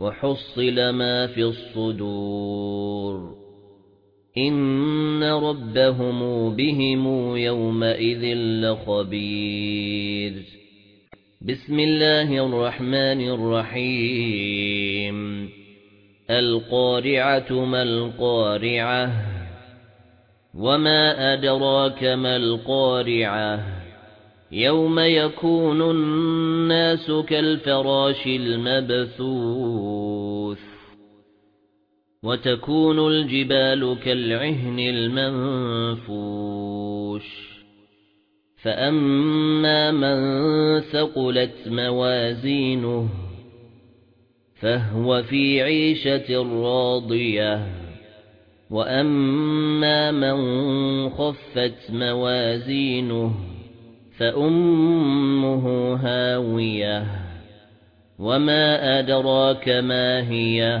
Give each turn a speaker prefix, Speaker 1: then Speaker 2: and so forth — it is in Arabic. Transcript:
Speaker 1: وحصل ما في الصدور. إن ربهم بهم يومئذ لخبير. بسم الله الرحمن الرحيم. القارعة ما القارعة؟ وما أدراك ما القارعة؟ يوم يكون الناس كالفراش المبثوث. وتكون الجبال كالعهن المنفوش. فأما من ثقلت موازينه فهو في عيشة راضية. وأما من خفت موازينه فأمه هاوية. وما أدراك ما هي؟